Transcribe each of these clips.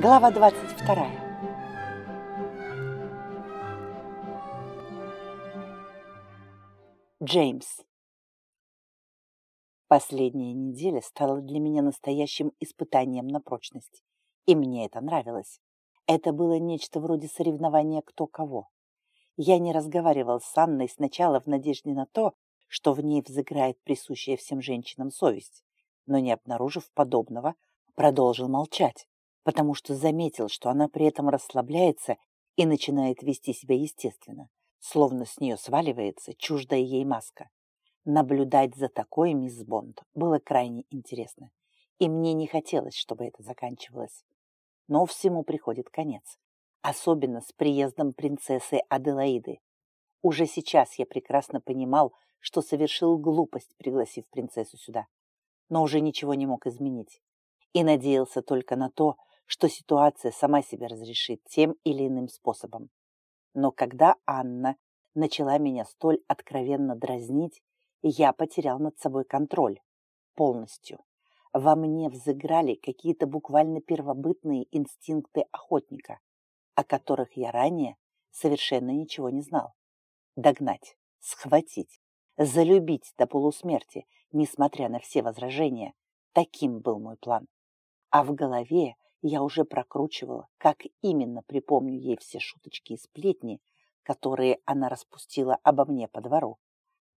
Глава 22. Джеймс. Последняя неделя стала для меня настоящим испытанием на прочность. И мне это нравилось. Это было нечто вроде соревнования кто кого. Я не разговаривал с Анной сначала в надежде на то, что в ней взыграет присущая всем женщинам совесть, но не обнаружив подобного, продолжил молчать потому что заметил, что она при этом расслабляется и начинает вести себя естественно, словно с нее сваливается чуждая ей маска. Наблюдать за такой мисс Бонд было крайне интересно, и мне не хотелось, чтобы это заканчивалось. Но всему приходит конец, особенно с приездом принцессы Аделаиды. Уже сейчас я прекрасно понимал, что совершил глупость, пригласив принцессу сюда, но уже ничего не мог изменить и надеялся только на то, что ситуация сама себя разрешит тем или иным способом. Но когда Анна начала меня столь откровенно дразнить, я потерял над собой контроль. Полностью. Во мне взыграли какие-то буквально первобытные инстинкты охотника, о которых я ранее совершенно ничего не знал. Догнать, схватить, залюбить до полусмерти, несмотря на все возражения. Таким был мой план. А в голове я уже прокручивала, как именно припомню ей все шуточки и сплетни, которые она распустила обо мне по двору.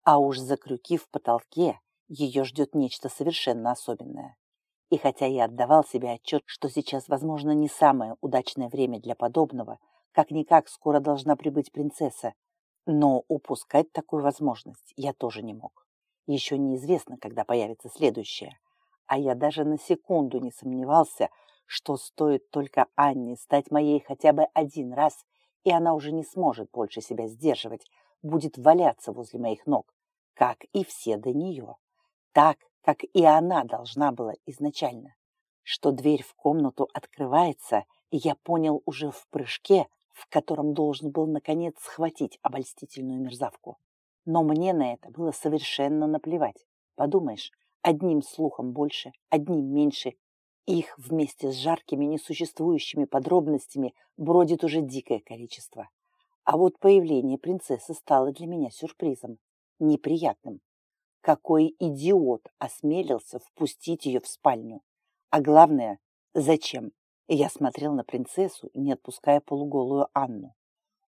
А уж за крюки в потолке ее ждет нечто совершенно особенное. И хотя я отдавал себе отчет, что сейчас, возможно, не самое удачное время для подобного, как-никак скоро должна прибыть принцесса, но упускать такую возможность я тоже не мог. Еще неизвестно, когда появится следующая. А я даже на секунду не сомневался, что стоит только Анне стать моей хотя бы один раз, и она уже не сможет больше себя сдерживать, будет валяться возле моих ног, как и все до нее, так, как и она должна была изначально. Что дверь в комнату открывается, я понял уже в прыжке, в котором должен был, наконец, схватить обольстительную мерзавку. Но мне на это было совершенно наплевать. Подумаешь, одним слухом больше, одним меньше, их вместе с жаркими несуществующими подробностями бродит уже дикое количество. А вот появление принцессы стало для меня сюрпризом, неприятным. Какой идиот осмелился впустить ее в спальню? А главное, зачем? Я смотрел на принцессу, не отпуская полуголую Анну.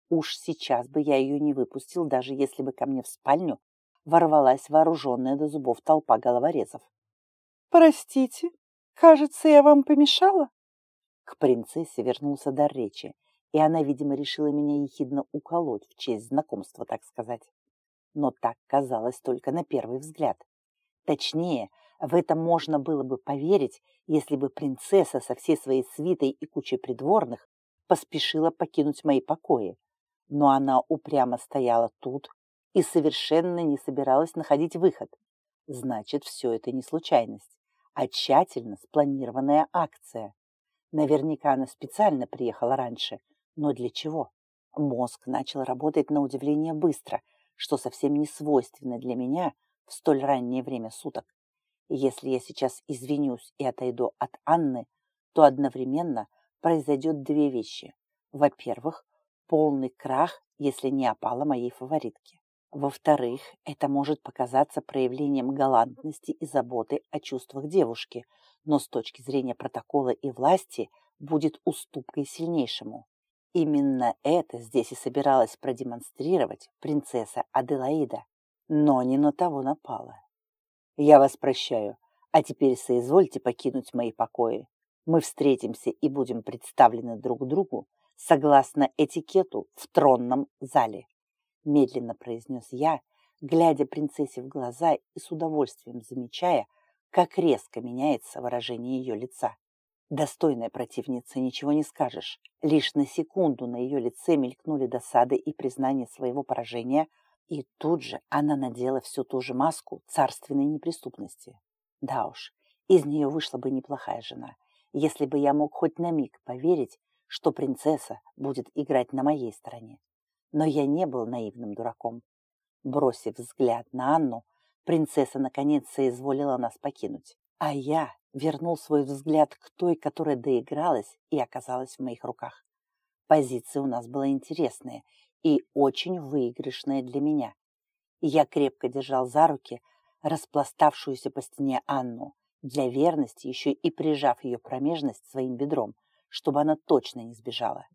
Уж сейчас бы я ее не выпустил, даже если бы ко мне в спальню ворвалась вооруженная до зубов толпа головорезов. «Простите», Кажется, я вам помешала?» К принцессе вернулся дар речи, и она, видимо, решила меня ехидно уколоть в честь знакомства, так сказать. Но так казалось только на первый взгляд. Точнее, в это можно было бы поверить, если бы принцесса со всей своей свитой и кучей придворных поспешила покинуть мои покои. Но она упрямо стояла тут и совершенно не собиралась находить выход. Значит, все это не случайность а тщательно спланированная акция. Наверняка она специально приехала раньше. Но для чего? Мозг начал работать на удивление быстро, что совсем не свойственно для меня в столь раннее время суток. Если я сейчас извинюсь и отойду от Анны, то одновременно произойдет две вещи. Во-первых, полный крах, если не опала моей фаворитки. Во-вторых, это может показаться проявлением галантности и заботы о чувствах девушки, но с точки зрения протокола и власти будет уступкой сильнейшему. Именно это здесь и собиралась продемонстрировать принцесса Аделаида, но не на того напала. Я вас прощаю, а теперь соизвольте покинуть мои покои. Мы встретимся и будем представлены друг другу согласно этикету в тронном зале медленно произнес я, глядя принцессе в глаза и с удовольствием замечая, как резко меняется выражение ее лица. Достойная противница, ничего не скажешь. Лишь на секунду на ее лице мелькнули досады и признание своего поражения, и тут же она надела всю ту же маску царственной неприступности. Да уж, из нее вышла бы неплохая жена, если бы я мог хоть на миг поверить, что принцесса будет играть на моей стороне. Но я не был наивным дураком. Бросив взгляд на Анну, принцесса наконец соизволила нас покинуть. А я вернул свой взгляд к той, которая доигралась и оказалась в моих руках. Позиция у нас была интересная и очень выигрышная для меня. Я крепко держал за руки распластавшуюся по стене Анну, для верности еще и прижав ее промежность своим бедром, чтобы она точно не сбежала.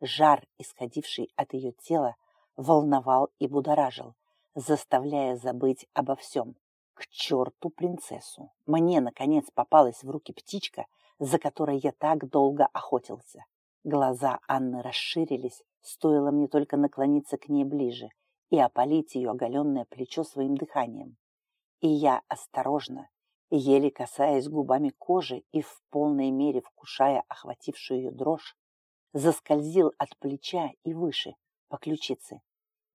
Жар, исходивший от ее тела, волновал и будоражил, заставляя забыть обо всем. К черту принцессу! Мне, наконец, попалась в руки птичка, за которой я так долго охотился. Глаза Анны расширились, стоило мне только наклониться к ней ближе и опалить ее оголенное плечо своим дыханием. И я осторожно, еле касаясь губами кожи и в полной мере вкушая охватившую ее дрожь, заскользил от плеча и выше, по ключице.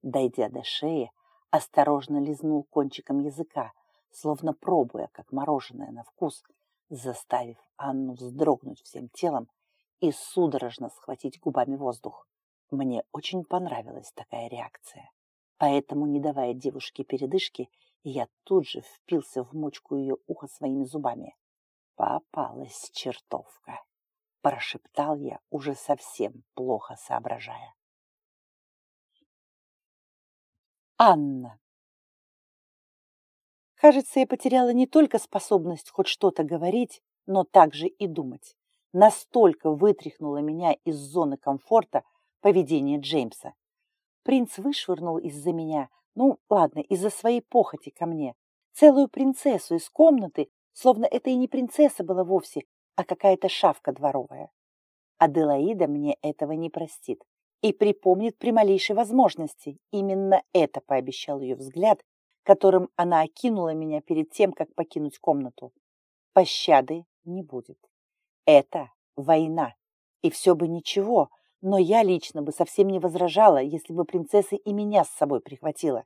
Дойдя до шеи, осторожно лизнул кончиком языка, словно пробуя, как мороженое на вкус, заставив Анну вздрогнуть всем телом и судорожно схватить губами воздух. Мне очень понравилась такая реакция. Поэтому, не давая девушке передышки, я тут же впился в мочку ее уха своими зубами. Попалась чертовка, прошептал я, уже совсем плохо соображая. Анна. Кажется, я потеряла не только способность хоть что-то говорить, но также и думать. Настолько вытряхнуло меня из зоны комфорта поведение Джеймса. Принц вышвырнул из-за меня, ну ладно, из-за своей похоти ко мне, целую принцессу из комнаты, словно это и не принцесса была вовсе, а какая-то шавка дворовая. Аделаида мне этого не простит и припомнит при малейшей возможности. Именно это пообещал ее взгляд, которым она окинула меня перед тем, как покинуть комнату. Пощады не будет. Это война. И все бы ничего, но я лично бы совсем не возражала, если бы принцесса и меня с собой прихватила.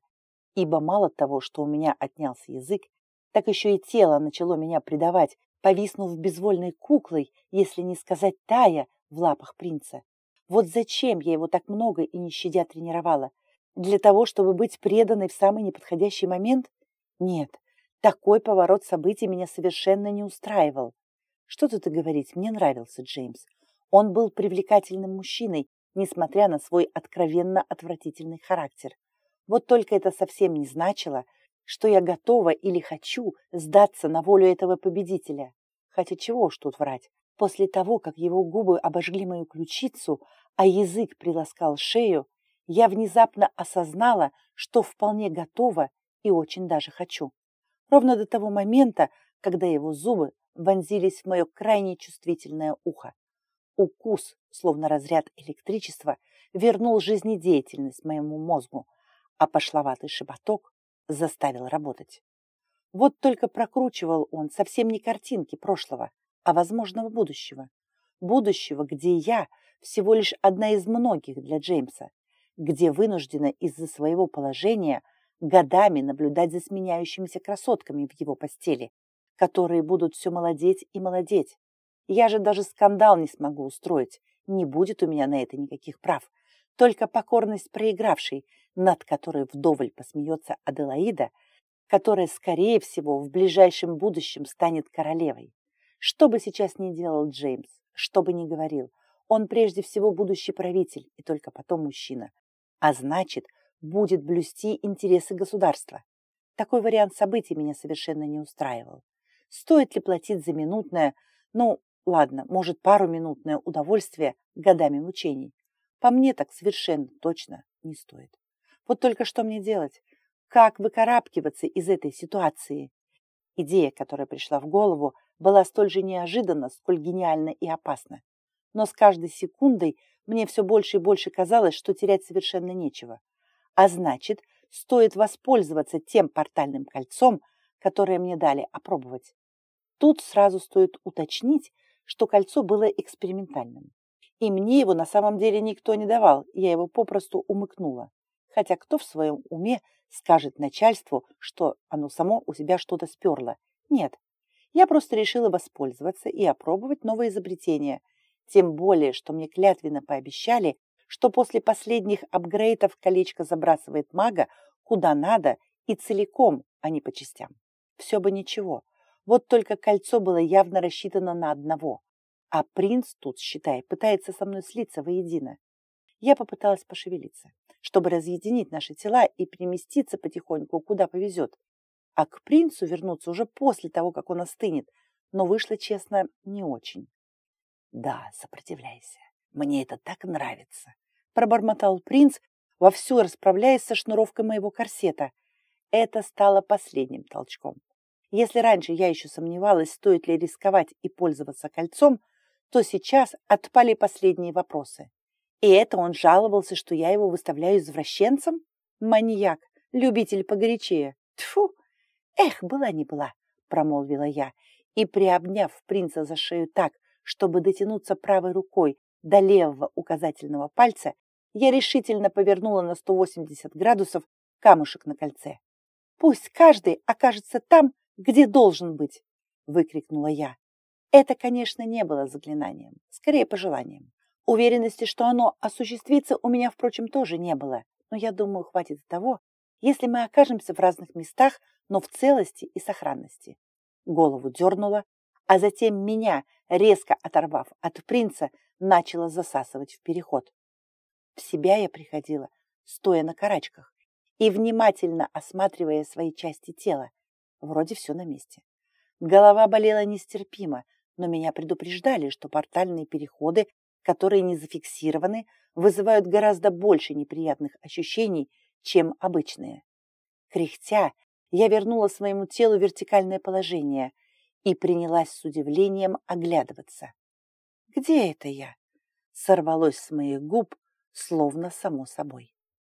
Ибо мало того, что у меня отнялся язык, так еще и тело начало меня предавать, повиснув безвольной куклой, если не сказать тая, в лапах принца. Вот зачем я его так много и не щадя тренировала? Для того, чтобы быть преданной в самый неподходящий момент? Нет, такой поворот событий меня совершенно не устраивал. Что тут и говорить, мне нравился Джеймс. Он был привлекательным мужчиной, несмотря на свой откровенно отвратительный характер. Вот только это совсем не значило, что я готова или хочу сдаться на волю этого победителя. Хотя чего уж тут врать. После того, как его губы обожгли мою ключицу, а язык приласкал шею, я внезапно осознала, что вполне готова и очень даже хочу. Ровно до того момента, когда его зубы вонзились в мое крайне чувствительное ухо. Укус, словно разряд электричества, вернул жизнедеятельность моему мозгу, а пошловатый шепоток заставил работать. Вот только прокручивал он совсем не картинки прошлого, а возможного будущего. Будущего, где я всего лишь одна из многих для Джеймса, где вынуждена из-за своего положения годами наблюдать за сменяющимися красотками в его постели, которые будут все молодеть и молодеть, я же даже скандал не смогу устроить. Не будет у меня на это никаких прав. Только покорность проигравшей, над которой вдоволь посмеется Аделаида, которая, скорее всего, в ближайшем будущем станет королевой. Что бы сейчас ни делал Джеймс, что бы ни говорил, он прежде всего будущий правитель и только потом мужчина. А значит, будет блюсти интересы государства. Такой вариант событий меня совершенно не устраивал. Стоит ли платить за минутное, ну, Ладно, может, пару-минутное удовольствие годами мучений. По мне так совершенно точно не стоит. Вот только что мне делать? Как выкарабкиваться из этой ситуации? Идея, которая пришла в голову, была столь же неожиданна, сколь гениальна и опасна. Но с каждой секундой мне все больше и больше казалось, что терять совершенно нечего. А значит, стоит воспользоваться тем портальным кольцом, которое мне дали опробовать. Тут сразу стоит уточнить, что кольцо было экспериментальным. И мне его на самом деле никто не давал, я его попросту умыкнула. Хотя кто в своем уме скажет начальству, что оно само у себя что-то сперло? Нет, я просто решила воспользоваться и опробовать новое изобретение. Тем более, что мне клятвенно пообещали, что после последних апгрейдов колечко забрасывает мага куда надо и целиком, а не по частям. Все бы ничего, Вот только кольцо было явно рассчитано на одного, а принц тут, считай, пытается со мной слиться воедино. Я попыталась пошевелиться, чтобы разъединить наши тела и переместиться потихоньку, куда повезет, а к принцу вернуться уже после того, как он остынет, но вышло, честно, не очень. «Да, сопротивляйся, мне это так нравится», — пробормотал принц, вовсю расправляясь со шнуровкой моего корсета. Это стало последним толчком. Если раньше я еще сомневалась, стоит ли рисковать и пользоваться кольцом, то сейчас отпали последние вопросы. И это он жаловался, что я его выставляю извращенцем? Маньяк, любитель погорячее. Тьфу! Эх, была не была, промолвила я, и, приобняв принца за шею так, чтобы дотянуться правой рукой до левого указательного пальца, я решительно повернула на 180 градусов камушек на кольце. «Пусть каждый окажется там, где должен быть!» — выкрикнула я. Это, конечно, не было заклинанием, скорее пожеланием. Уверенности, что оно осуществится, у меня, впрочем, тоже не было, но я думаю, хватит того, если мы окажемся в разных местах, но в целости и сохранности. Голову дернула, а затем меня, резко оторвав от принца, начала засасывать в переход. В себя я приходила, стоя на карачках и внимательно осматривая свои части тела. Вроде все на месте. Голова болела нестерпимо, но меня предупреждали, что портальные переходы, которые не зафиксированы, вызывают гораздо больше неприятных ощущений, чем обычные. Кряхтя, я вернула своему телу вертикальное положение и принялась с удивлением оглядываться. «Где это я?» сорвалось с моих губ, словно само собой.